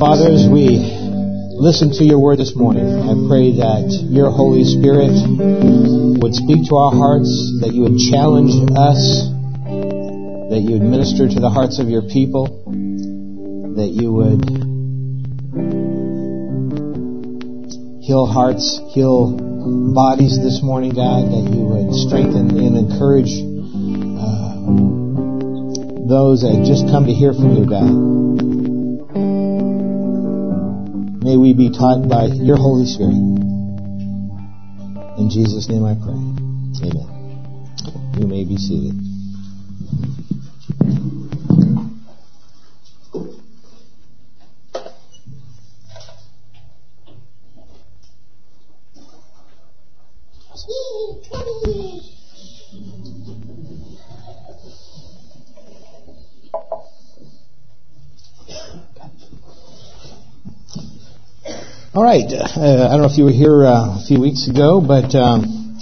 Fathers, we listen to your word this morning. I pray that your Holy Spirit would speak to our hearts, that you would challenge us, that you would minister to the hearts of your people, that you would heal hearts, heal bodies this morning, God, that you would strengthen and encourage uh, those that just come to hear from you, God. May we be taught by your Holy Spirit. In Jesus' name I pray. Amen. You may be seated. All right. Uh, I don't know if you were here uh, a few weeks ago, but um,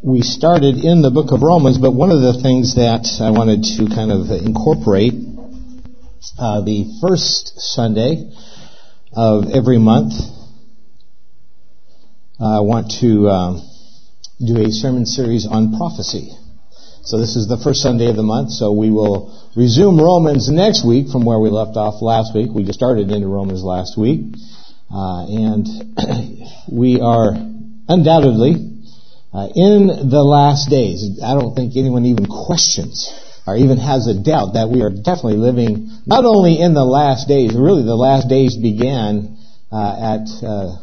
we started in the book of Romans. But one of the things that I wanted to kind of incorporate uh, the first Sunday of every month, I want to um, do a sermon series on prophecy. So this is the first Sunday of the month, so we will resume Romans next week from where we left off last week. We just started into Romans last week. Uh, and we are undoubtedly uh, in the last days. I don't think anyone even questions or even has a doubt that we are definitely living not only in the last days, really the last days began uh, at uh,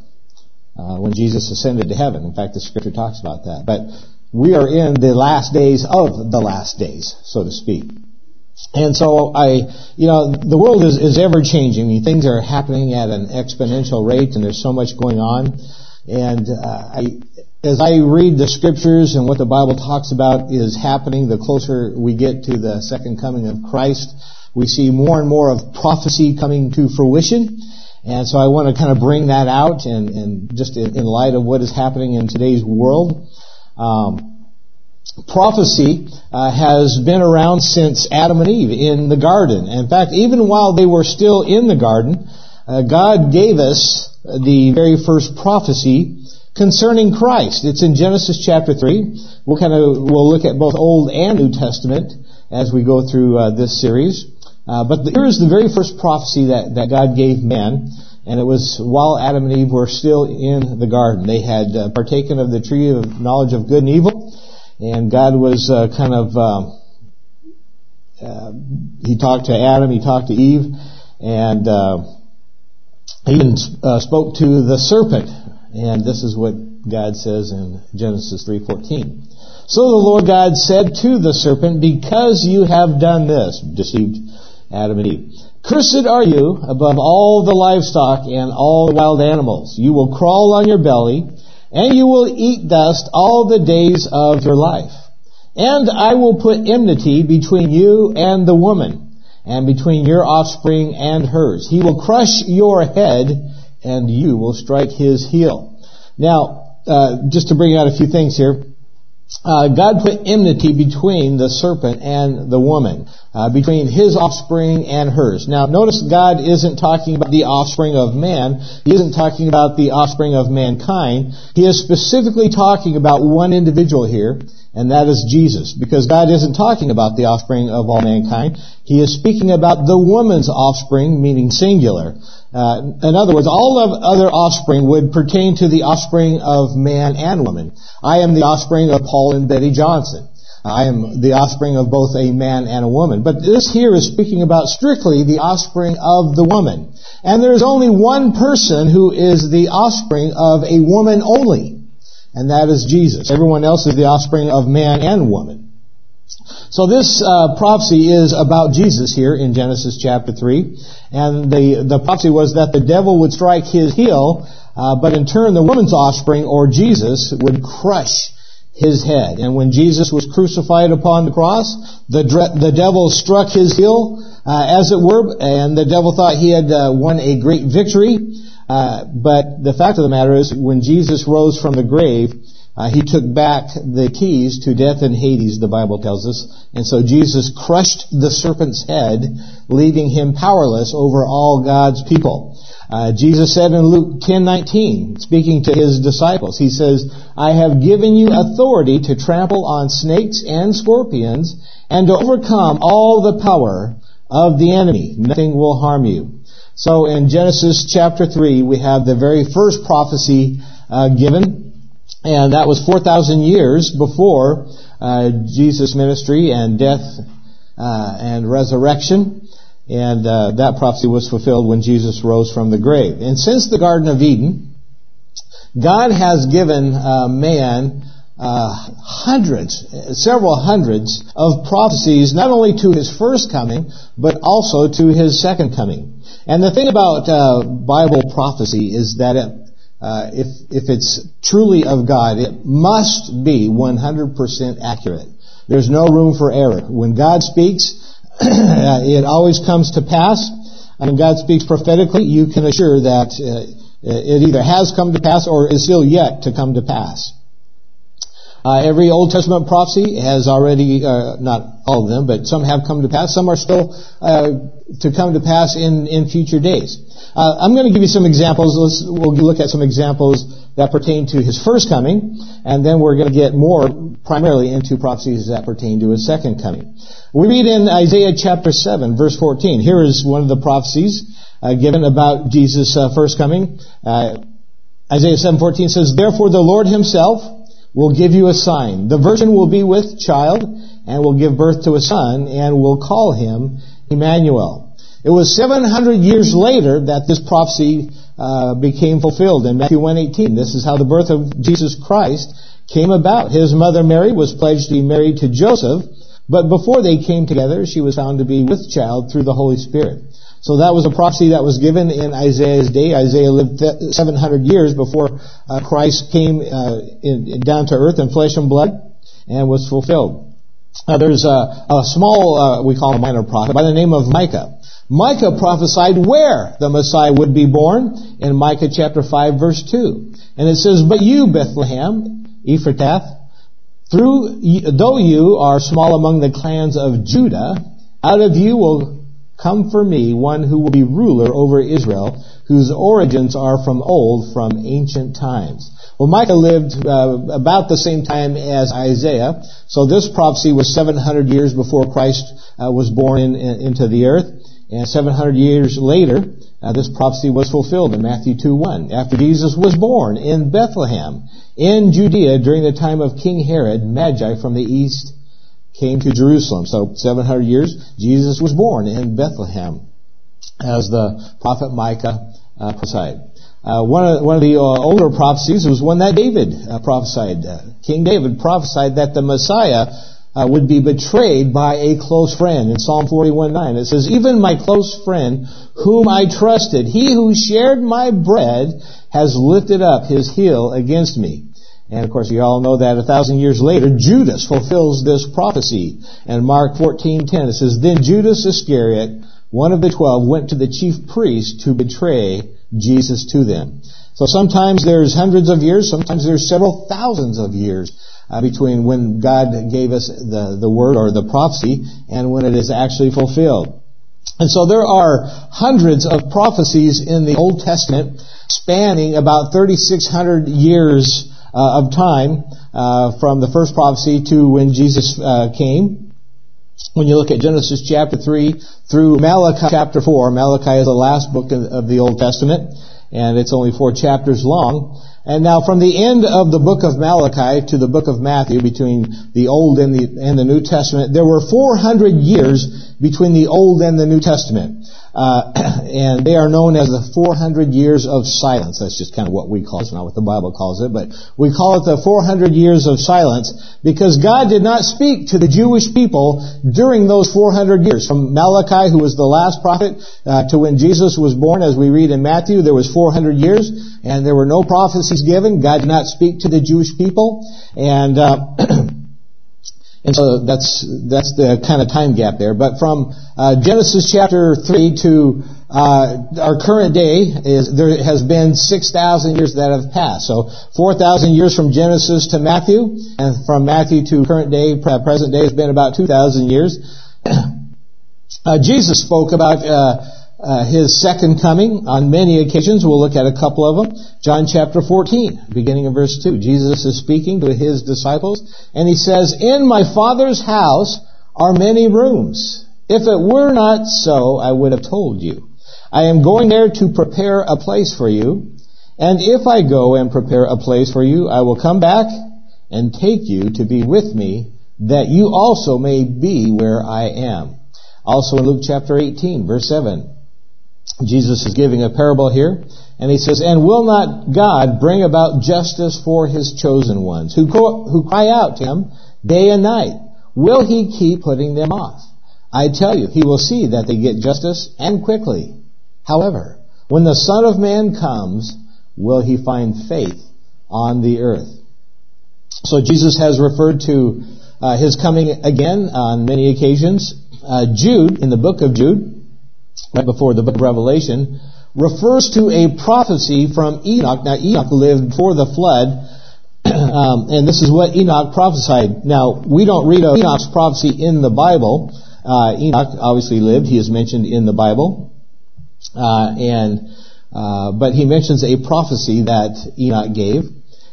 uh, when Jesus ascended to heaven. In fact, the scripture talks about that. But we are in the last days of the last days, so to speak. And so I, you know, the world is, is ever changing. I mean, things are happening at an exponential rate and there's so much going on. And, uh, I, as I read the scriptures and what the Bible talks about is happening, the closer we get to the second coming of Christ, we see more and more of prophecy coming to fruition. And so I want to kind of bring that out and, and just in, in light of what is happening in today's world. Um, prophecy uh, has been around since Adam and Eve in the garden. In fact, even while they were still in the garden, uh, God gave us the very first prophecy concerning Christ. It's in Genesis chapter 3. We'll kind of, we'll look at both Old and New Testament as we go through uh, this series. Uh, but here is the very first prophecy that, that God gave man. And it was while Adam and Eve were still in the garden. They had uh, partaken of the tree of knowledge of good and evil and God was uh, kind of um, uh, he talked to Adam, he talked to Eve, and uh, he even uh, spoke to the serpent. And this is what God says in Genesis 3:14. So the Lord God said to the serpent, "Because you have done this, deceived Adam and Eve." Cursed are you above all the livestock and all the wild animals. You will crawl on your belly, and you will eat dust all the days of your life. And I will put enmity between you and the woman, and between your offspring and hers. He will crush your head, and you will strike his heel. Now, uh, just to bring out a few things here, uh, God put enmity between the serpent and the woman, uh, between his offspring and hers. Now, notice God isn't talking about the offspring of man. He isn't talking about the offspring of mankind. He is specifically talking about one individual here, and that is Jesus. Because God isn't talking about the offspring of all mankind. He is speaking about the woman's offspring, meaning singular. Uh, in other words, all of other offspring would pertain to the offspring of man and woman. I am the offspring of Paul and Betty Johnson. I am the offspring of both a man and a woman. But this here is speaking about strictly the offspring of the woman. And there is only one person who is the offspring of a woman only and that is Jesus. Everyone else is the offspring of man and woman. So this uh, prophecy is about Jesus here in Genesis chapter 3. And the, the prophecy was that the devil would strike his heel, uh, but in turn the woman's offspring, or Jesus, would crush his head. And when Jesus was crucified upon the cross, the, the devil struck his heel, uh, as it were, and the devil thought he had uh, won a great victory. Uh, but the fact of the matter is, when Jesus rose from the grave, Uh, he took back the keys to death and Hades, the Bible tells us. And so Jesus crushed the serpent's head, leaving him powerless over all God's people. Uh, Jesus said in Luke 10:19, speaking to his disciples, he says, "I have given you authority to trample on snakes and scorpions and to overcome all the power of the enemy. Nothing will harm you." So in Genesis chapter 3, we have the very first prophecy uh, given and that was 4,000 years before uh, Jesus' ministry and death uh, and resurrection. And uh, that prophecy was fulfilled when Jesus rose from the grave. And since the Garden of Eden, God has given uh, man uh, hundreds, several hundreds of prophecies, not only to his first coming, but also to his second coming. And the thing about uh, Bible prophecy is that it uh, if if it's truly of God, it must be 100% accurate. There's no room for error. When God speaks, it always comes to pass. And when God speaks prophetically, you can assure that uh, it either has come to pass or is still yet to come to pass. Uh, every Old Testament prophecy has already, uh, not all of them, but some have come to pass. Some are still uh, to come to pass in, in future days. Uh, I'm going to give you some examples. Let's, we'll look at some examples that pertain to his first coming, and then we're going to get more primarily into prophecies that pertain to his second coming. We read in Isaiah chapter 7, verse 14. Here is one of the prophecies uh, given about Jesus' uh, first coming. Isaiah 7:14 says, "Therefore the Lord Himself." Will give you a sign. The virgin will be with child and will give birth to a son and will call him Emmanuel. It was 700 years later that this prophecy uh, became fulfilled in Matthew 1:18. This is how the birth of Jesus Christ came about. His mother Mary was pledged to be married to Joseph, but before they came together, she was found to be with child through the Holy Spirit. So that was a prophecy that was given in Isaiah's day. Isaiah lived 700 years before uh, Christ came uh, in, down to earth in flesh and blood and was fulfilled. Now there's a, a small, uh, we call a minor prophet, by the name of Micah. Micah prophesied where the Messiah would be born in Micah chapter 5 verse 2. And it says, But you, Bethlehem, Ephratah, through, though you are small among the clans of Judah, out of you will Come for me one who will be ruler over Israel, whose origins are from old, from ancient times. Well, Micah lived uh, about the same time as Isaiah, so this prophecy was 700 years before Christ uh, was born in, in, into the earth, and 700 years later, uh, this prophecy was fulfilled in Matthew 2:1. After Jesus was born in Bethlehem, in Judea, during the time of King Herod, Magi from the east came to Jerusalem. So 700 years, Jesus was born in Bethlehem, as the prophet Micah uh, prophesied. Uh, one of one of the uh, older prophecies was one that David uh, prophesied. Uh, King David prophesied that the Messiah uh, would be betrayed by a close friend. In Psalm 41:9, it says, "Even my close friend, whom I trusted, he who shared my bread, has lifted up his heel against me." And of course, you all know that a thousand years later, Judas fulfills this prophecy. And Mark 14:10 it says, "Then Judas Iscariot, one of the twelve, went to the chief priests to betray Jesus to them." So sometimes there's hundreds of years, sometimes there's several thousands of years uh, between when God gave us the, the word or the prophecy and when it is actually fulfilled. And so there are hundreds of prophecies in the Old Testament spanning about 3,600 years uh, of time uh, from the first prophecy to when Jesus uh, came. When you look at Genesis chapter 3 through Malachi chapter 4, Malachi is the last book of the Old Testament, and it's only four chapters long. And now from the end of the book of Malachi to the book of Matthew, between the Old and the, and the New Testament, there were 400 years between the Old and the New Testament. Uh, and they are known as the 400 years of silence. That's just kind of what we call it. It's not what the Bible calls it, but we call it the 400 years of silence because God did not speak to the Jewish people during those 400 years. From Malachi, who was the last prophet, uh, to when Jesus was born, as we read in Matthew, there was 400 years, and there were no prophecies given. God did not speak to the Jewish people, and uh, And so that's that's the kind of time gap there. But from uh, Genesis chapter three to uh, our current day is there has been six thousand years that have passed. So four thousand years from Genesis to Matthew, and from Matthew to current day, present day has been about two thousand years. Uh, Jesus spoke about uh, his second coming on many occasions. We'll look at a couple of them. John chapter 14, beginning of verse 2. Jesus is speaking to his disciples, and he says, In my Father's house are many rooms. If it were not so, I would have told you. I am going there to prepare a place for you. And if I go and prepare a place for you, I will come back and take you to be with me, that you also may be where I am. Also in Luke chapter 18, verse 7. Jesus is giving a parable here, and he says, And will not God bring about justice for his chosen ones, who, who cry out to him day and night? Will he keep putting them off? I tell you, he will see that they get justice and quickly. However, when the Son of Man comes, will he find faith on the earth? So Jesus has referred to uh, his coming again on many occasions. Uh, Jude, in the book of Jude, right before the book of Revelation, refers to a prophecy from Enoch. Now, Enoch lived before the flood, um, and this is what Enoch prophesied. Now, we don't read of Enoch's prophecy in the Bible. Uh, Enoch obviously lived; he is mentioned in the Bible, uh, and uh, but he mentions a prophecy that Enoch gave,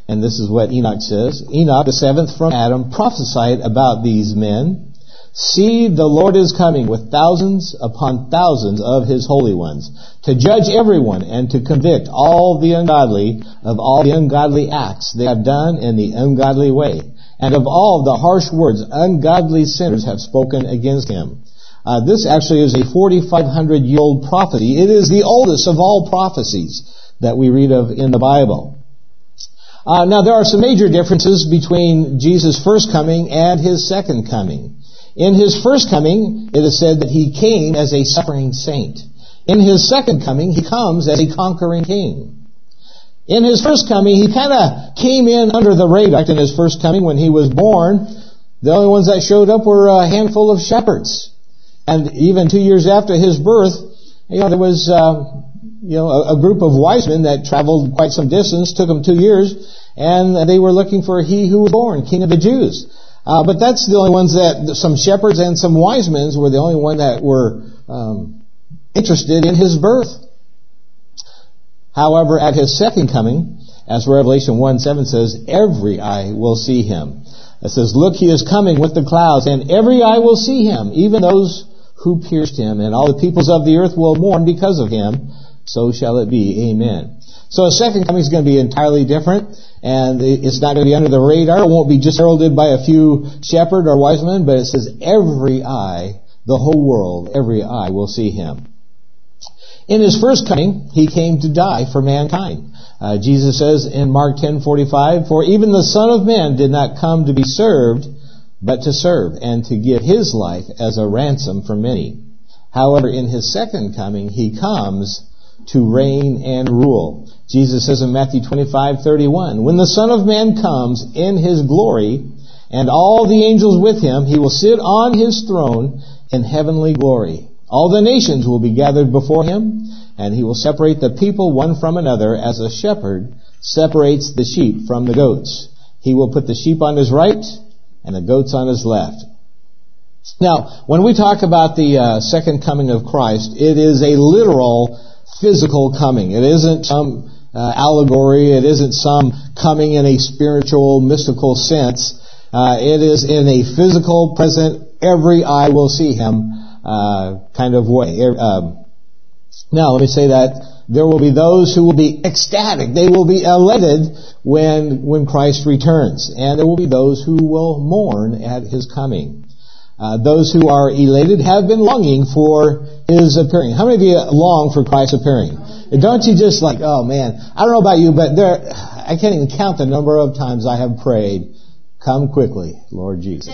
and this is what Enoch says: Enoch, the seventh from Adam, prophesied about these men See, the Lord is coming with thousands upon thousands of his holy ones to judge everyone and to convict all the ungodly of all the ungodly acts they have done in the ungodly way and of all the harsh words ungodly sinners have spoken against him. Uh, this actually is a 4,500 year old prophecy. It is the oldest of all prophecies that we read of in the Bible. Uh, now there are some major differences between Jesus' first coming and his second coming. In his first coming, it is said that he came as a suffering saint. In his second coming, he comes as a conquering king. In his first coming, he kind of came in under the radar. In his first coming, when he was born, the only ones that showed up were a handful of shepherds. And even two years after his birth, you know, there was, uh, you know, a, a, group of wise men that traveled quite some distance, took them two years, and they were looking for he who was born, King of the Jews. Uh, but that's the only ones that some shepherds and some wise men were the only one that were um, interested in his birth. However, at his second coming, as Revelation 1 7 says, every eye will see him. It says, Look, he is coming with the clouds, and every eye will see him, even those who pierced him, and all the peoples of the earth will mourn because of him. So shall it be. Amen. So the second coming is going to be entirely different, and it's not going to be under the radar. It won't be just heralded by a few shepherd or wise men, but it says every eye, the whole world, every eye will see him. In his first coming, he came to die for mankind. Uh, Jesus says in Mark 10:45, "For even the Son of Man did not come to be served, but to serve, and to give his life as a ransom for many." However, in his second coming, he comes to reign and rule. Jesus says in Matthew 25:31, "When the Son of Man comes in his glory, and all the angels with him, he will sit on his throne in heavenly glory. All the nations will be gathered before him, and he will separate the people one from another as a shepherd separates the sheep from the goats. He will put the sheep on his right and the goats on his left." Now, when we talk about the uh, second coming of Christ, it is a literal physical coming. It isn't some uh, allegory. It isn't some coming in a spiritual, mystical sense. Uh, it is in a physical, present, every eye will see him uh, kind of way. Um, now, let me say that there will be those who will be ecstatic. They will be elated when when Christ returns, and there will be those who will mourn at his coming. Uh, those who are elated have been longing for his appearing. How many of you long for Christ's appearing? Don't you just like, oh man, I don't know about you, but there, I can't even count the number of times I have prayed, come quickly, Lord Jesus.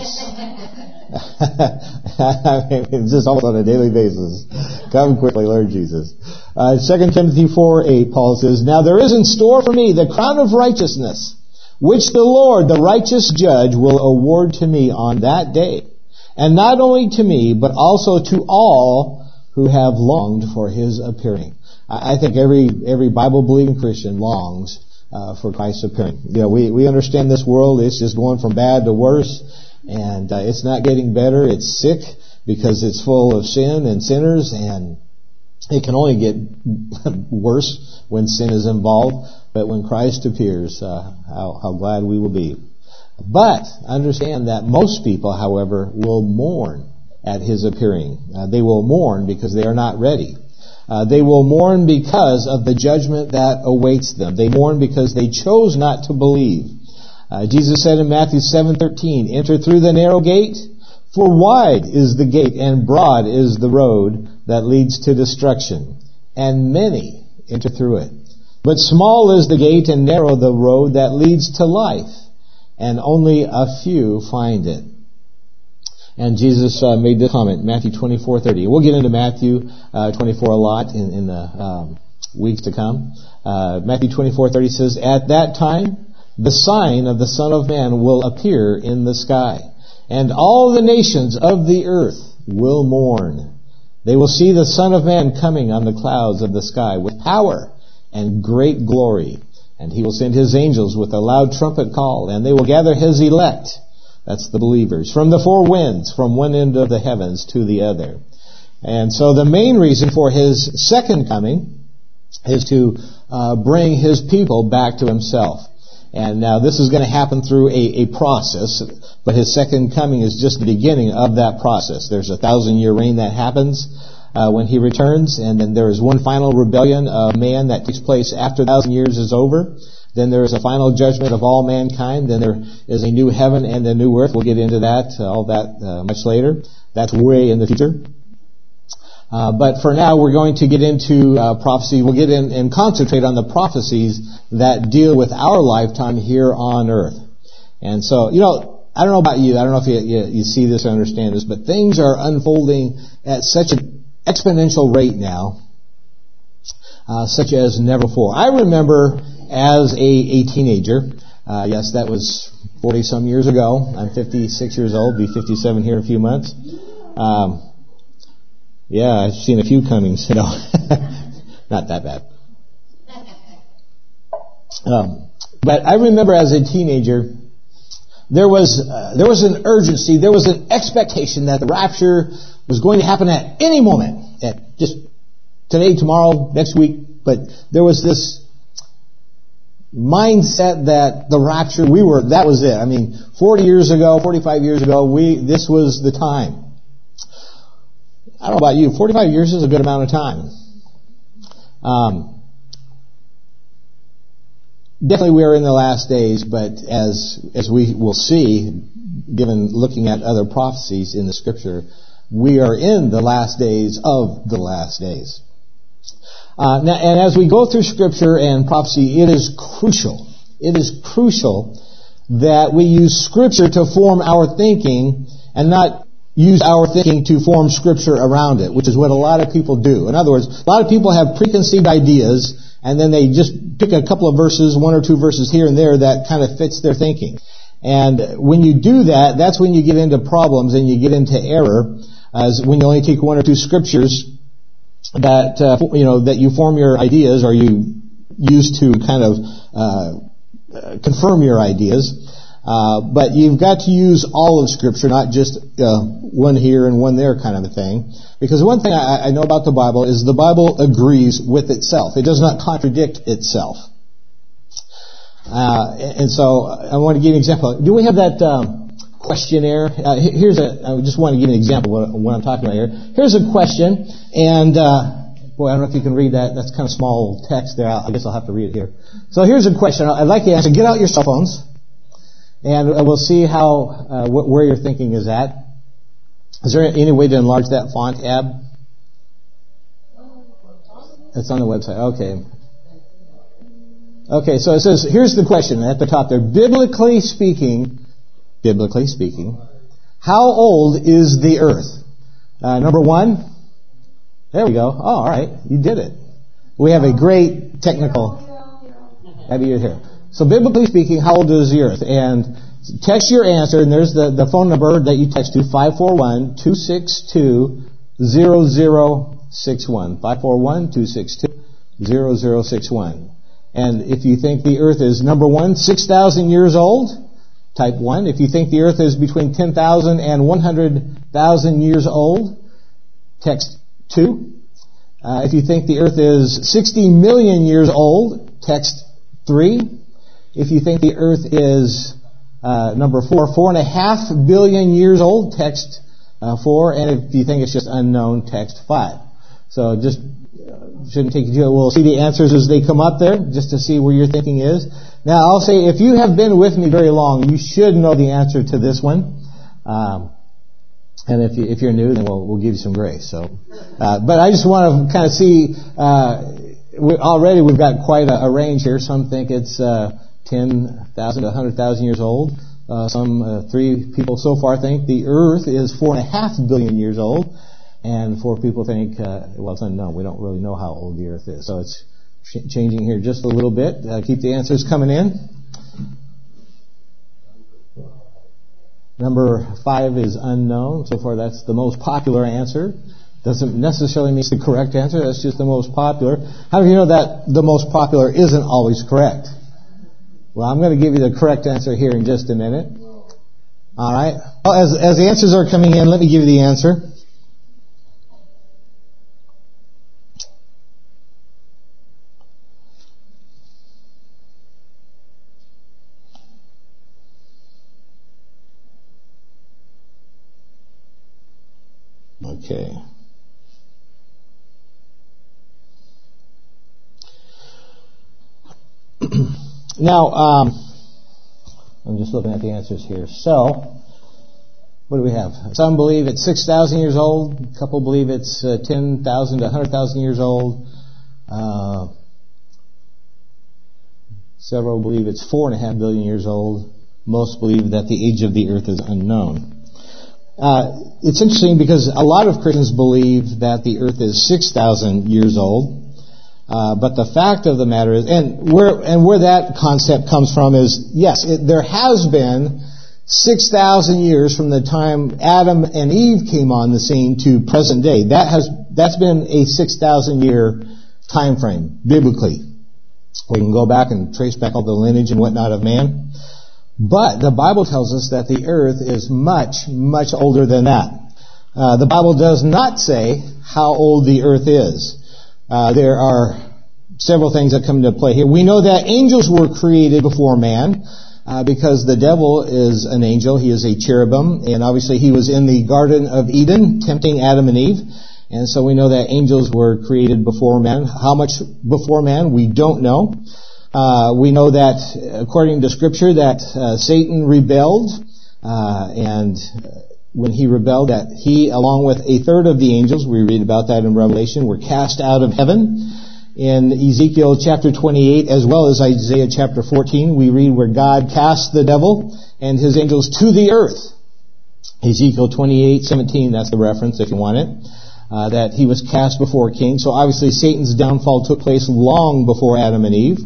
it's just almost on a daily basis. Come quickly, Lord Jesus. Uh, 2 Timothy 4, 8, Paul says, Now there is in store for me the crown of righteousness, which the Lord, the righteous judge, will award to me on that day. And not only to me, but also to all who have longed for his appearing. I think every, every Bible believing Christian longs uh, for Christ's appearing. You know, we, we understand this world is just going from bad to worse, and uh, it's not getting better. It's sick because it's full of sin and sinners, and it can only get worse when sin is involved. But when Christ appears, uh, how, how glad we will be. But understand that most people, however, will mourn at his appearing. Uh, they will mourn because they are not ready. Uh, they will mourn because of the judgment that awaits them. They mourn because they chose not to believe. Uh, Jesus said in Matthew 7:13, "Enter through the narrow gate, for wide is the gate and broad is the road that leads to destruction, and many enter through it. But small is the gate and narrow the road that leads to life, and only a few find it." And Jesus uh, made this comment, Matthew 24:30. We'll get into Matthew uh, 24 a lot in, in the um, weeks to come. Uh, Matthew 24:30 says, "At that time, the sign of the Son of Man will appear in the sky, and all the nations of the earth will mourn. They will see the Son of Man coming on the clouds of the sky with power and great glory." And he will send his angels with a loud trumpet call, and they will gather his elect that's the believers. From the four winds, from one end of the heavens to the other. And so the main reason for his second coming is to uh, bring his people back to himself. And now this is going to happen through a, a process, but his second coming is just the beginning of that process. There's a thousand year reign that happens uh, when he returns, and then there is one final rebellion of man that takes place after a thousand years is over. Then there is a final judgment of all mankind. Then there is a new heaven and a new earth. We'll get into that, uh, all that uh, much later. That's way in the future. Uh, but for now, we're going to get into uh, prophecy. We'll get in and concentrate on the prophecies that deal with our lifetime here on earth. And so, you know, I don't know about you. I don't know if you, you, you see this or understand this, but things are unfolding at such an exponential rate now, uh, such as never before. I remember as a, a teenager. Uh, yes, that was 40 some years ago. I'm 56 years old, be 57 here in a few months. Um, yeah, I've seen a few comings, you know. Not that bad. Um, but I remember as a teenager, there was uh, there was an urgency, there was an expectation that the rapture was going to happen at any moment, at just today, tomorrow, next week. But there was this mindset that the rapture, we were, that was it. I mean, 40 years ago, 45 years ago, we, this was the time. I don't know about you, 45 years is a good amount of time. Um, definitely we are in the last days, but as, as we will see, given looking at other prophecies in the scripture, we are in the last days of the last days. Uh, now, and as we go through Scripture and prophecy, it is crucial. It is crucial that we use Scripture to form our thinking and not use our thinking to form Scripture around it, which is what a lot of people do. In other words, a lot of people have preconceived ideas and then they just pick a couple of verses, one or two verses here and there that kind of fits their thinking. And when you do that, that's when you get into problems and you get into error, as when you only take one or two scriptures that uh, you know that you form your ideas or you use to kind of uh, confirm your ideas. Uh, but you've got to use all of Scripture, not just uh, one here and one there kind of a thing. Because one thing I, I know about the Bible is the Bible agrees with itself. It does not contradict itself. Uh, and so I want to give an example. Do we have that? Um, questionnaire. Uh, here's a, I just want to give an example of what, I'm talking about here. Here's a question, and uh, boy, I don't know if you can read that. That's kind of small text there. I guess I'll have to read it here. So here's a question. I'd like you to. Get out your cell phones, and we'll see how uh, wh- where your thinking is at. Is there any way to enlarge that font, Ab? It's on the website. Okay. Okay, so it says, here's the question at the top there. Biblically speaking, biblically speaking. How old is the earth? Uh, number one. There we go. Oh, all right. You did it. We have a great technical. Abby, you're here. So biblically speaking, how old is the earth? And text your answer, and there's the, the phone number that you text to, 541-262-0061. 541-262-0061. And if you think the earth is number one, 6,000 years old, type 1. If you think the earth is between 10,000 and 100,000 years old, text 2. Uh, if you think the earth is 60 million years old, text 3. If you think the earth is uh, number 4, 4.5 billion years old, text uh, 4. And if you think it's just unknown, text 5. So just shouldn't take you to it. We'll see the answers as they come up there, just to see where your thinking is. Now, I'll say, if you have been with me very long, you should know the answer to this one. Um, and if, you, you're new, then we'll, we'll give you some grace. So, uh, but I just want to kind of see. Uh, we, already we've got quite a, a, range here. Some think it's uh, 10,000 to 100,000 years old. Uh, some uh, three people so far think the Earth is four and a half billion years old. And four people think, uh, well, it's unknown. We don't really know how old the Earth is. So it's changing here just a little bit. Uh, keep the answers coming in. Number five is unknown. So far, that's the most popular answer. Doesn't necessarily mean it's the correct answer. That's just the most popular. How do you know that the most popular isn't always correct? Well, I'm going to give you the correct answer here in just a minute. All right. Well, as, as the answers are coming in, let me give you the answer. Okay. Now, um, I'm just looking at the answers here. So, what do we have? Some believe it's 6,000 years old. A couple believe it's uh, 10,000 to 100,000 years old. Uh, several believe it's four and a half billion years old. Most believe that the age of the earth is unknown. Uh, it's interesting because a lot of Christians believe that the earth is 6,000 years old. Uh, but the fact of the matter is, and where, and where that concept comes from is, yes, it, there has been 6,000 years from the time Adam and Eve came on the scene to present day. That has, that's been a 6,000 year time frame, biblically. We can go back and trace back all the lineage and whatnot of man. But the Bible tells us that the earth is much, much older than that. Uh, the Bible does not say how old the earth is. Uh, there are several things that come into play here. We know that angels were created before man. Uh, because the devil is an angel, he is a cherubim, and obviously he was in the Garden of Eden, tempting Adam and Eve, and so we know that angels were created before man. How much before man, we don't know. Uh, we know that, according to Scripture, that uh, Satan rebelled, uh, and when he rebelled, that he, along with a third of the angels, we read about that in Revelation, were cast out of heaven. In Ezekiel chapter 28, as well as Isaiah chapter 14, we read where God cast the devil and his angels to the earth. Ezekiel 28, 17, that's the reference if you want it. Uh, that he was cast before a king. So obviously Satan's downfall took place long before Adam and Eve.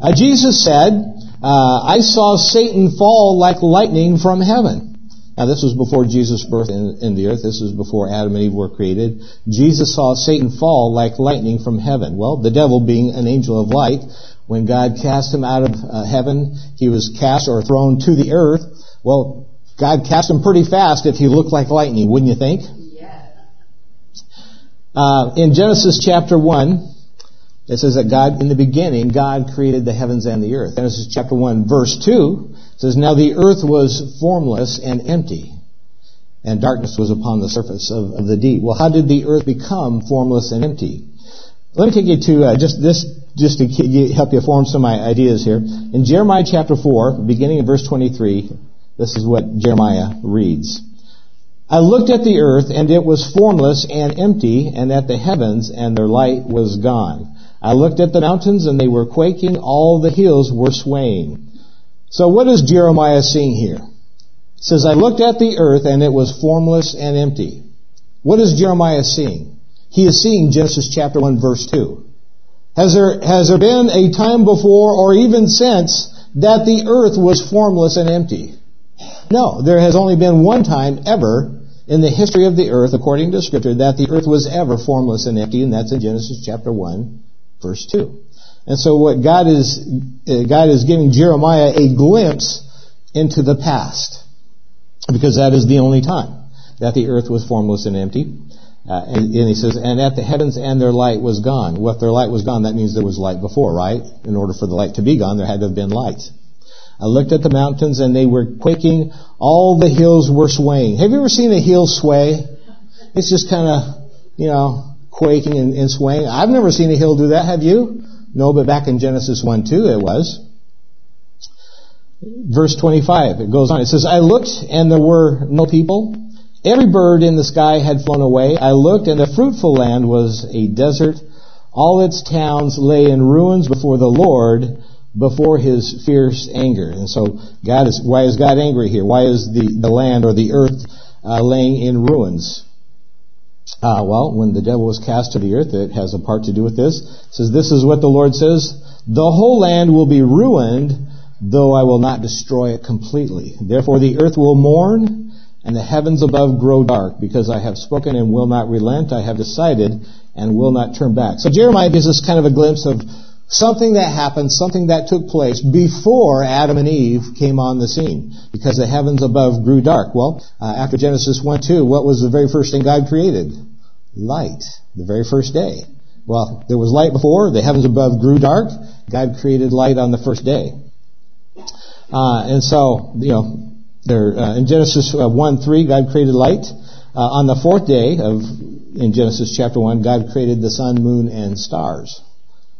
Uh, Jesus said, uh, I saw Satan fall like lightning from heaven. Now this was before Jesus' birth in, in, the earth. This was before Adam and Eve were created. Jesus saw Satan fall like lightning from heaven. Well, the devil being an angel of light, when God cast him out of uh, heaven, he was cast or thrown to the earth. Well, God cast him pretty fast if he looked like lightning, wouldn't you think? Yeah. Uh, in Genesis chapter 1, it says that God, in the beginning, God created the heavens and the earth. Genesis chapter 1 verse 2 says, Now the earth was formless and empty, and darkness was upon the surface of, of the deep. Well, how did the earth become formless and empty? Let me take you to uh, just this, just to help you form some my ideas here. In Jeremiah chapter 4, beginning in verse 23, this is what Jeremiah reads. I looked at the earth, and it was formless and empty, and at the heavens, and their light was gone. I looked at the mountains and they were quaking, all the hills were swaying. So what is Jeremiah seeing here? It says, I looked at the earth and it was formless and empty. What is Jeremiah seeing? He is seeing Genesis chapter 1 verse 2. Has there, has there been a time before or even since that the earth was formless and empty. No, there has only been one time ever in the history of the earth, according to Scripture, that the earth was ever formless and empty, and that's in Genesis chapter 1, verse 2. And so what God is, uh, God is giving Jeremiah a glimpse into the past. Because that is the only time that the earth was formless and empty. Uh, and, and, he says, and at the heavens and their light was gone. Well, if their light was gone, that means there was light before, right? In order for the light to be gone, there had to have been light. I looked at the mountains and they were quaking. All the hills were swaying. Have you ever seen a hill sway? It's just kind of, you know, quaking and, and swaying. I've never seen a hill do that. Have you? No, but back in Genesis 1 2 it was. Verse 25, it goes on. It says, I looked and there were no people. Every bird in the sky had flown away. I looked and the fruitful land was a desert. All its towns lay in ruins before the Lord, before his fierce anger. And so God is, why is God angry here? Why is the, the land or the earth uh, laying in ruins? Uh, well, when the devil was cast to the earth, it has a part to do with this. It says, This is what the Lord says The whole land will be ruined, though I will not destroy it completely. Therefore, the earth will mourn, and the heavens above grow dark, because I have spoken and will not relent. I have decided and will not turn back. So Jeremiah gives us kind of a glimpse of something that happened, something that took place before Adam and Eve came on the scene, because the heavens above grew dark. Well, uh, after Genesis 1 2, what was the very first thing God created? Light, the very first day. Well, there was light before, the heavens above grew dark, God created light on the first day. Uh, and so, you know, there, uh, in Genesis uh, 1 3, God created light. Uh, on the fourth day of, in Genesis chapter 1, God created the sun, moon, and stars.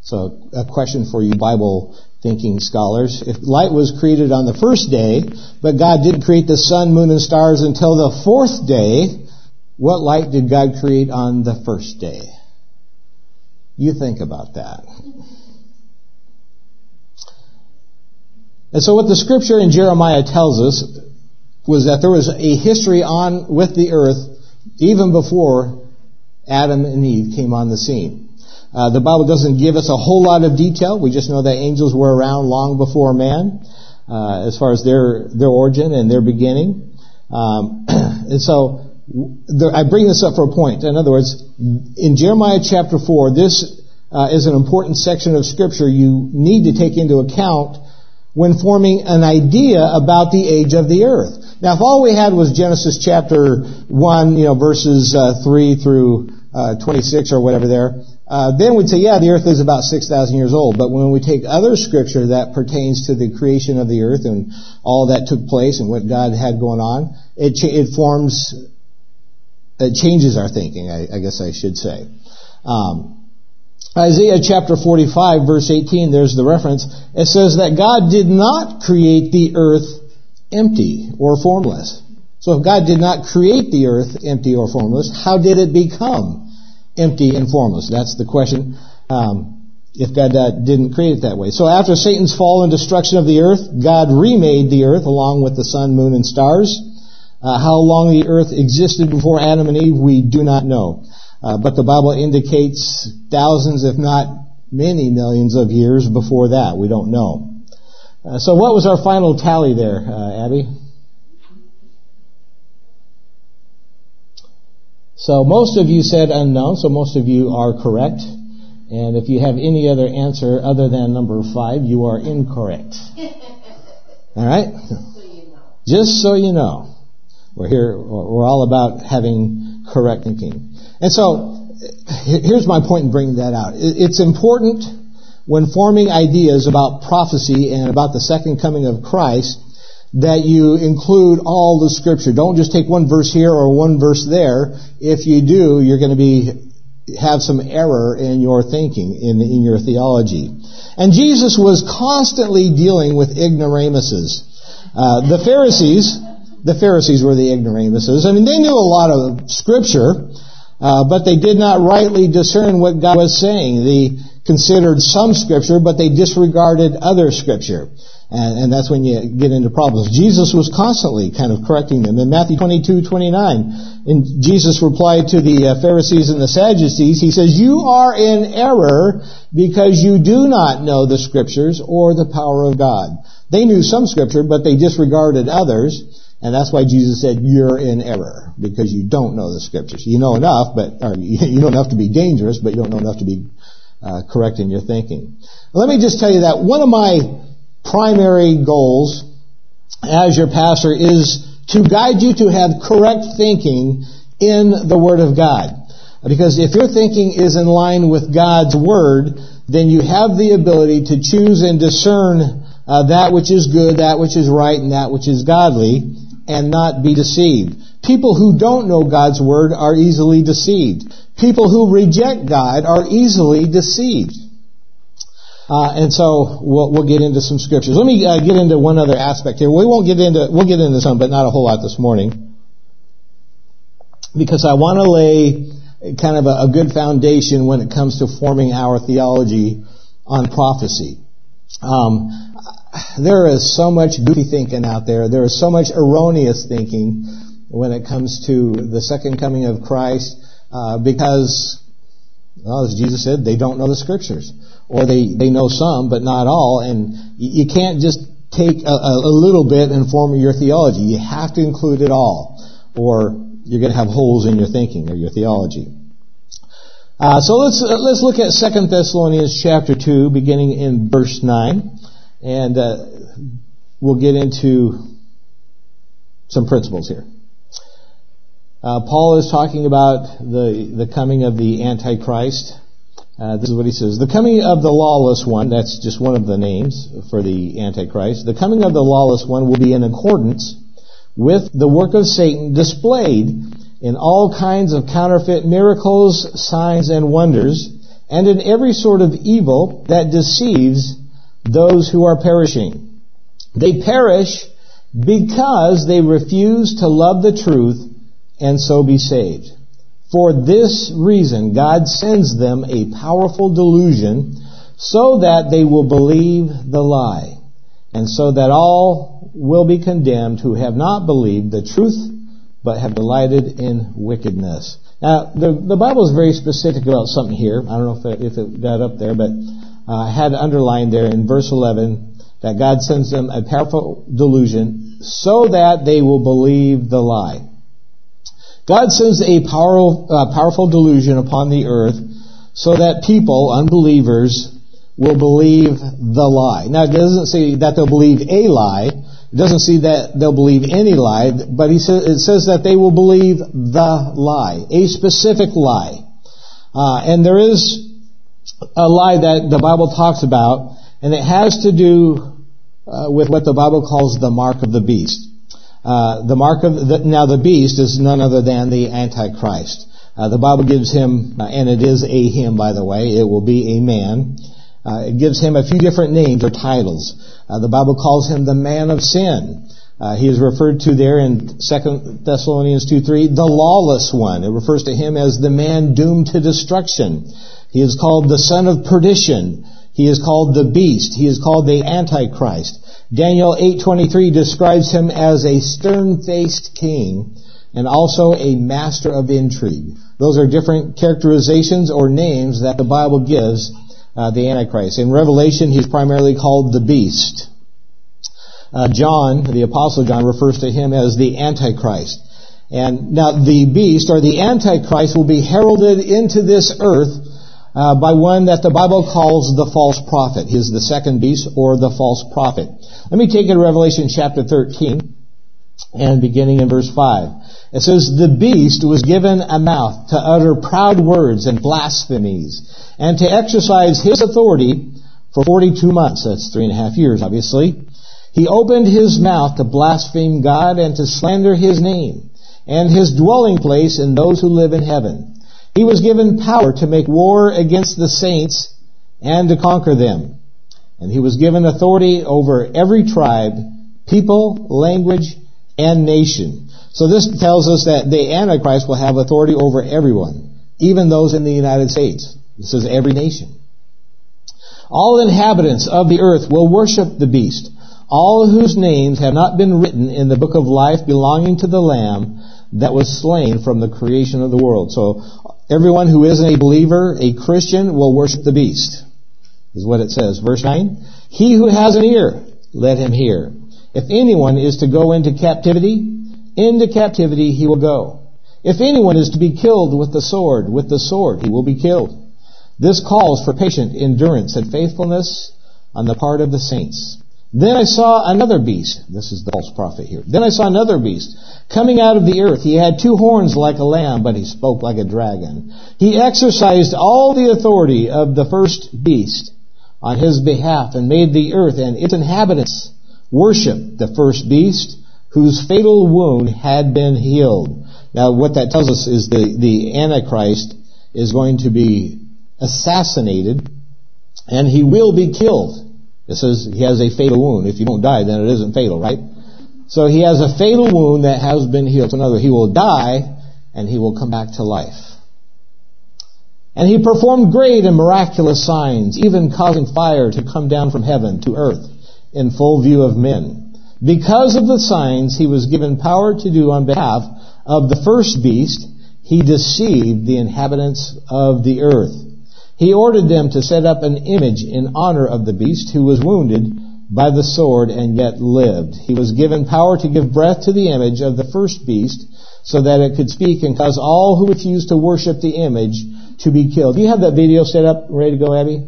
So a question for you Bible thinking scholars. If light was created on the first day, but God didn't create the sun, moon, and stars until the fourth day, what light did God create on the first day? You think about that. And so what the scripture in Jeremiah tells us was that there was a history on with the earth even before Adam and Eve came on the scene. Uh, the Bible doesn't give us a whole lot of detail. We just know that angels were around long before man, uh, as far as their their origin and their beginning. Um, and so there, I bring this up for a point. In other words, in Jeremiah chapter four, this uh, is an important section of Scripture you need to take into account when forming an idea about the age of the earth. Now, if all we had was Genesis chapter 1, you know, verses uh, 3 through uh, 26 or whatever there, uh, then we'd say, yeah, the earth is about 6,000 years old. But when we take other scripture that pertains to the creation of the earth and all that took place and what God had going on, it, it forms, it changes our thinking, I, I guess I should say. Um, Isaiah chapter 45 verse 18, there's the reference. It says that God did not create the earth empty or formless. So if God did not create the earth empty or formless, how did it become empty and formless? That's the question. Um, if God didn't create it that way. So after Satan's fall and destruction of the earth, God remade the earth along with the sun, moon, and stars. Uh, how long the earth existed before Adam and Eve, we do not know. Uh, but the Bible indicates thousands, if not many millions of years before that. We don't know. Uh, so what was our final tally there, uh, Abby? So most of you said unknown, so most of you are correct. And if you have any other answer other than number five, you are incorrect. All right? Just so you know. We're here, we're all about having correct thinking. And so, here's my point in bringing that out. It's important when forming ideas about prophecy and about the second coming of Christ that you include all the scripture. Don't just take one verse here or one verse there. If you do, you're going to be have some error in your thinking, in, in your theology. And Jesus was constantly dealing with ignoramuses. Uh, the Pharisees, the Pharisees were the ignoramuses. I mean, they knew a lot of scripture, uh, but they did not rightly discern what God was saying. They considered some scripture, but they disregarded other scripture. And, and, that's when you get into problems. Jesus was constantly kind of correcting them. In Matthew 22, 29, and Jesus replied to the uh, Pharisees and the Sadducees, he says, You are in error because you do not know the scriptures or the power of God. They knew some scripture, but they disregarded others. And that's why Jesus said, you're in error, because you don't know the scriptures. You know enough, but, or you know enough to be dangerous, but you don't know enough to be uh, correct in your thinking. Let me just tell you that one of my primary goals as your pastor is to guide you to have correct thinking in the Word of God. Because if your thinking is in line with God's Word, then you have the ability to choose and discern uh, that which is good, that which is right, and that which is godly, and not be deceived. People who don't know God's Word are easily deceived. People who reject God are easily deceived. Uh, and so we'll, we'll get into some scriptures. Let me uh, get into one other aspect here. We won't get into we'll get into some, but not a whole lot this morning, because I want to lay kind of a, a good foundation when it comes to forming our theology on prophecy. Um, there is so much goofy thinking out there. There is so much erroneous thinking when it comes to the second coming of Christ, uh, because, well, as Jesus said, they don't know the scriptures, or they they know some but not all, and you can't just take a, a little bit and form your theology. You have to include it all, or you're going to have holes in your thinking or your theology. Uh, so let's uh, let's look at Second Thessalonians chapter two, beginning in verse nine, and uh, we'll get into some principles here. Uh, Paul is talking about the the coming of the Antichrist. Uh, this is what he says: the coming of the lawless one. That's just one of the names for the Antichrist. The coming of the lawless one will be in accordance with the work of Satan displayed in all kinds of counterfeit miracles, signs, and wonders, and in every sort of evil that deceives those who are perishing. They perish because they refuse to love the truth and so be saved. For this reason, God sends them a powerful delusion so that they will believe the lie, and so that all will be condemned who have not believed the truth but have delighted in wickedness. Now, the, the Bible is very specific about something here. I don't know if it, if it got up there, but uh, I had underlined there in verse 11 that God sends them a powerful delusion so that they will believe the lie. God sends a powerful, uh, powerful delusion upon the earth so that people, unbelievers, will believe the lie. Now, it doesn't say that they'll believe a lie, it doesn't say that they'll believe any lie, but he says, it says that they will believe the lie, a specific lie. Uh, and there is a lie that the Bible talks about, and it has to do uh, with what the Bible calls the mark of the beast. Uh, the mark of the, now the beast is none other than the Antichrist. Uh, the Bible gives him, uh, and it is a him, by the way. It will be a man. Uh, it gives him a few different names or titles. Uh, the Bible calls him the man of sin. He is referred to there in 2 Thessalonians 2.3, the lawless one. It refers to him as the man doomed to destruction. He is called the son of perdition. He is called the beast. He is called the antichrist. Daniel 8.23 describes him as a stern-faced king and also a master of intrigue. Those are different characterizations or names that the Bible gives uh, the Antichrist. In Revelation, he's primarily called the beast. Uh, John, the Apostle John, refers to him as the Antichrist. And now the beast or the Antichrist will be heralded into this earth uh, by one that the Bible calls the false prophet. He is the second beast or the false prophet. Let me take you to Revelation chapter 13 and beginning in verse 5. It says, The beast was given a mouth to utter proud words and blasphemies, and to exercise his authority for 42 months. That's three and a half years, obviously. He opened his mouth to blaspheme God and to slander his name, and his dwelling place in those who live in heaven. He was given power to make war against the saints and to conquer them. And he was given authority over every tribe, people, language, and nation. So this tells us that the Antichrist will have authority over everyone, even those in the United States. This is every nation. All inhabitants of the earth will worship the beast, all whose names have not been written in the book of life belonging to the Lamb that was slain from the creation of the world. So everyone who isn't a believer, a Christian, will worship the beast, is what it says. Verse 9, He who has an ear, let him hear. If anyone is to go into captivity, into captivity he will go. If anyone is to be killed with the sword, with the sword he will be killed. This calls for patient endurance and faithfulness on the part of the saints. Then I saw another beast. This is the false prophet here. Then I saw another beast coming out of the earth. He had two horns like a lamb, but he spoke like a dragon. He exercised all the authority of the first beast on his behalf and made the earth and its inhabitants worship the first beast whose fatal wound had been healed. Now what that tells us is the, the Antichrist is going to be assassinated and he will be killed. It says he has a fatal wound. If you don't die, then it isn't fatal, right? So he has a fatal wound that has been healed. So in other words, he will die and he will come back to life. And he performed great and miraculous signs, even causing fire to come down from heaven to earth in full view of men. Because of the signs he was given power to do on behalf of the first beast, he deceived the inhabitants of the earth. He ordered them to set up an image in honor of the beast who was wounded by the sword and yet lived. He was given power to give breath to the image of the first beast so that it could speak and cause all who refused to worship the image to be killed. Do you have that video set up, ready to go, Abby?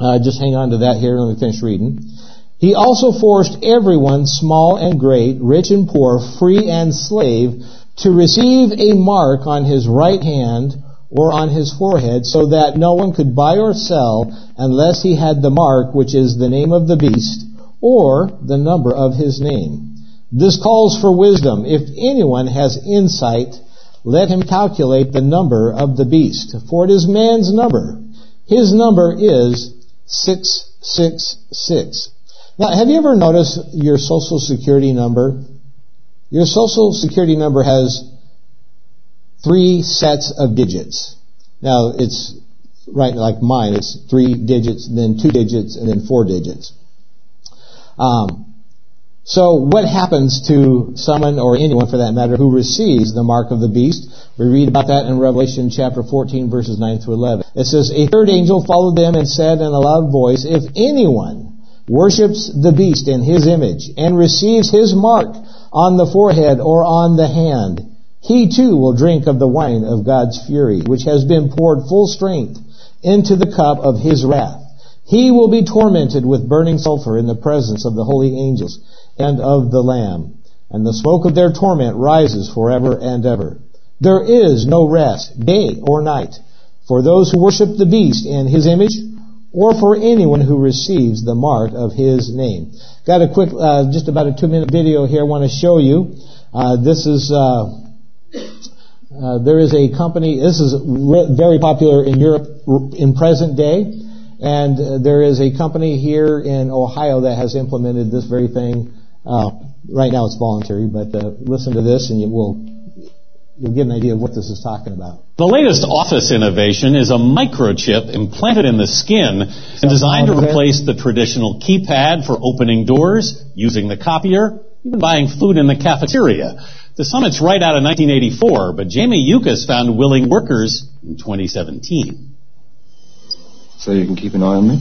Uh, just hang on to that here. Let me finish reading. He also forced everyone, small and great, rich and poor, free and slave, to receive a mark on his right hand or on his forehead, so that no one could buy or sell unless he had the mark, which is the name of the beast, or the number of his name. This calls for wisdom. If anyone has insight, let him calculate the number of the beast, for it is man's number. His number is 666. Now, have you ever noticed your social security number? Your social security number has three sets of digits. Now, it's right like mine, it's three digits, then two digits, and then four digits. Um, so what happens to someone or anyone for that matter who receives the mark of the beast? We read about that in Revelation chapter 14 verses 9 through 11. It says, A third angel followed them and said in a loud voice, If anyone worships the beast in his image and receives his mark on the forehead or on the hand, he too will drink of the wine of God's fury, which has been poured full strength into the cup of his wrath. He will be tormented with burning sulfur in the presence of the holy angels and of the Lamb. And the smoke of their torment rises forever and ever. There is no rest, day or night, for those who worship the beast in his image, or for anyone who receives the mark of his name. Got a quick, uh, just about a two minute video here I want to show you. Uh, this is, uh, uh there is a company, this is re- very popular in Europe in present day, and uh, there is a company here in Ohio that has implemented this very thing uh, right now it's voluntary, but uh, listen to this and you will you'll get an idea of what this is talking about. The latest office innovation is a microchip implanted in the skin and designed to replace the traditional keypad for opening doors, using the copier, even buying food in the cafeteria. The summit's right out of 1984, but Jamie Yuccas found willing workers in 2017. So you can keep an eye on me?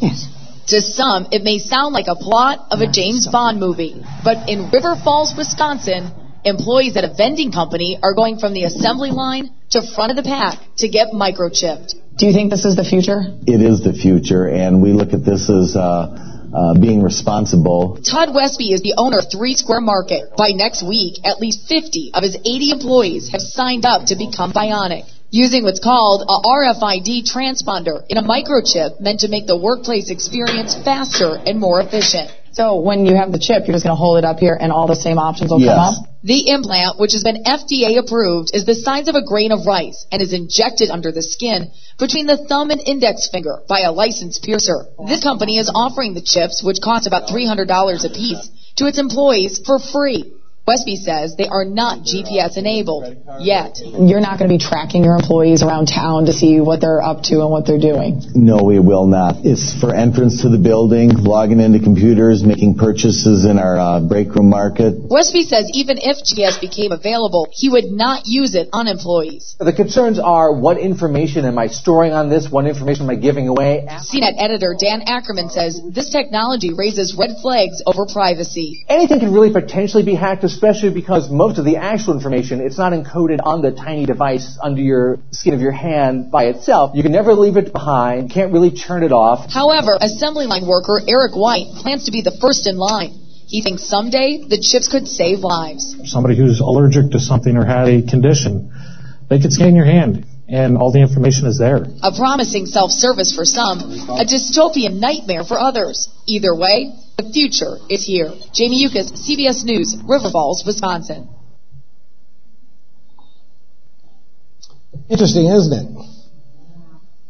Yes. To some, it may sound like a plot of a James Bond movie, but in River Falls, Wisconsin, employees at a vending company are going from the assembly line to front of the pack to get microchipped. Do you think this is the future? It is the future, and we look at this as uh, uh, being responsible. Todd Westby is the owner of Three Square Market. By next week, at least 50 of his 80 employees have signed up to become bionic using what's called a RFID transponder in a microchip meant to make the workplace experience faster and more efficient. So when you have the chip, you're just going to hold it up here and all the same options will yes. come up? The implant, which has been FDA approved, is the size of a grain of rice and is injected under the skin between the thumb and index finger by a licensed piercer. This company is offering the chips, which cost about $300 a piece, to its employees for free. Westby says they are not GPS enabled yet. You're not going to be tracking your employees around town to see what they're up to and what they're doing. No, we will not. It's for entrance to the building, logging into computers, making purchases in our uh, break room market. Westby says even if GPS became available, he would not use it on employees. The concerns are what information am I storing on this? What information am I giving away? CNET editor Dan Ackerman says this technology raises red flags over privacy. Anything can really potentially be hacked, especially because most of the actual information, it's not encoded on the tiny device under your skin of your hand by itself. You can never leave it behind, can't really turn it off. However, assembly line worker Eric White plans to be the first in line. He thinks someday the chips could save lives. Somebody who's allergic to something or had a condition, they could scan your hand and all the information is there. A promising self-service for some, a dystopian nightmare for others. Either way, the future is here. Jamie Yuccas, CBS News, River Falls, Wisconsin. Interesting, isn't it?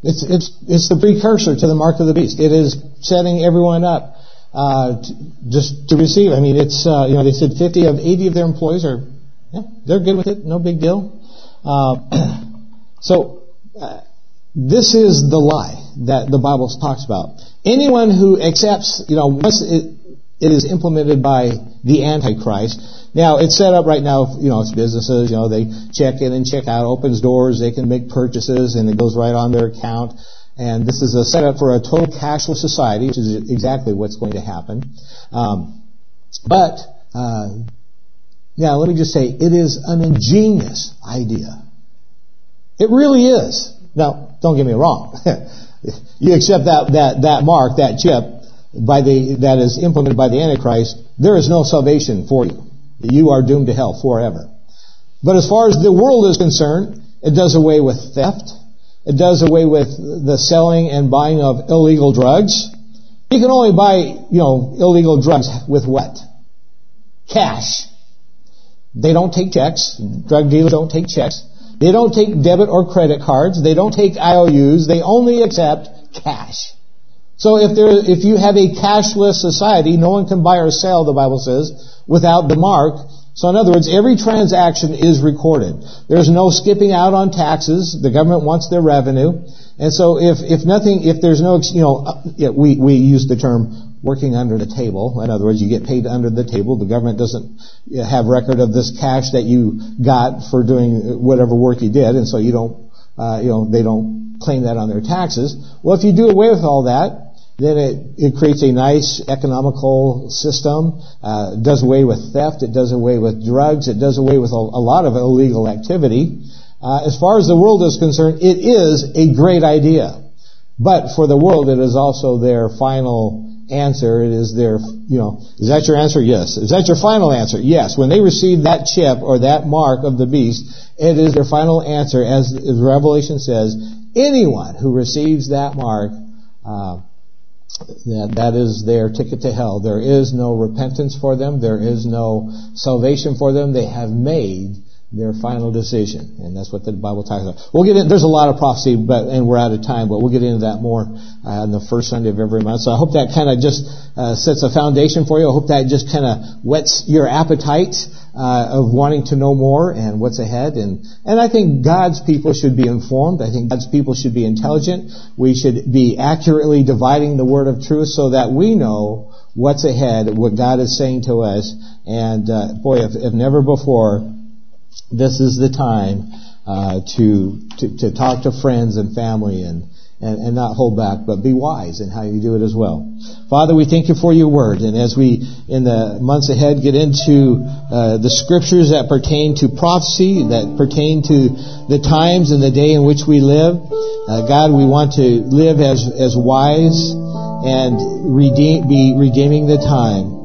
It's, it's, it's the precursor to the mark of the beast. It is setting everyone up uh, to, just to receive. I mean, it's uh, you know they said 50 of 80 of their employees are yeah, they're good with it, no big deal. Uh, so uh, this is the lie that the Bible talks about. Anyone who accepts, you know, once it, it is implemented by the Antichrist. Now it's set up right now. You know, it's businesses. You know, they check in and check out, opens doors. They can make purchases, and it goes right on their account. And this is a setup for a total cashless society, which is exactly what's going to happen. Um, but uh, yeah, let me just say, it is an ingenious idea. It really is. Now, don't get me wrong. you accept that, that, that mark, that chip, by the, that is implemented by the Antichrist, there is no salvation for you. You are doomed to hell forever. But as far as the world is concerned, it does away with theft. It does away with the selling and buying of illegal drugs. You can only buy, you know, illegal drugs with what? Cash. They don't take checks. Drug dealers don't take checks. They don't take debit or credit cards. They don't take IOUs. They only accept cash. So if there, if you have a cashless society, no one can buy or sell, the Bible says, without the mark. So in other words, every transaction is recorded. There's no skipping out on taxes. The government wants their revenue. And so if, if nothing, if there's no, you know, uh, we, we use the term working under the table. In other words, you get paid under the table. The government doesn't have record of this cash that you got for doing whatever work you did, and so you don't, uh, you know, they don't claim that on their taxes. Well, if you do away with all that, then it, it creates a nice economical system. Uh, it does away with theft. It does away with drugs. It does away with a, a lot of illegal activity. Uh, as far as the world is concerned, it is a great idea. But for the world, it is also their final answer. It is their, you know, is that your answer? Yes. Is that your final answer? Yes. When they receive that chip or that mark of the beast, it is their final answer. As, as Revelation says, anyone who receives that mark, uh, that, that is their ticket to hell. There is no repentance for them. There is no salvation for them. They have made their final decision, and that's what the Bible talks about. We'll get in. There's a lot of prophecy, but and we're out of time, but we'll get into that more uh, on the first Sunday of every month. So I hope that kind of just uh, sets a foundation for you. I hope that just kind of whets your appetite uh, of wanting to know more and what's ahead. And and I think God's people should be informed. I think God's people should be intelligent. We should be accurately dividing the word of truth so that we know what's ahead, what God is saying to us. And uh, boy, if, if never before this is the time uh, to, to, to talk to friends and family and, and, and not hold back, but be wise in how you do it as well. Father, we thank you for your word, and as we in the months ahead get into uh, the scriptures that pertain to prophecy, that pertain to the times and the day in which we live, uh, God, we want to live as as wise and redeem, be redeeming the time.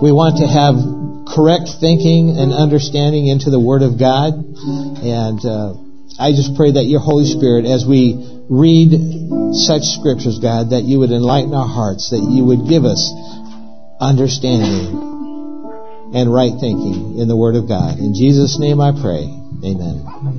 We want to have correct thinking and understanding into the Word of God. And uh, I just pray that your Holy Spirit, as we read such scriptures, God, that you would enlighten our hearts, that you would give us understanding and right thinking in the Word of God. In Jesus' name I pray. Amen.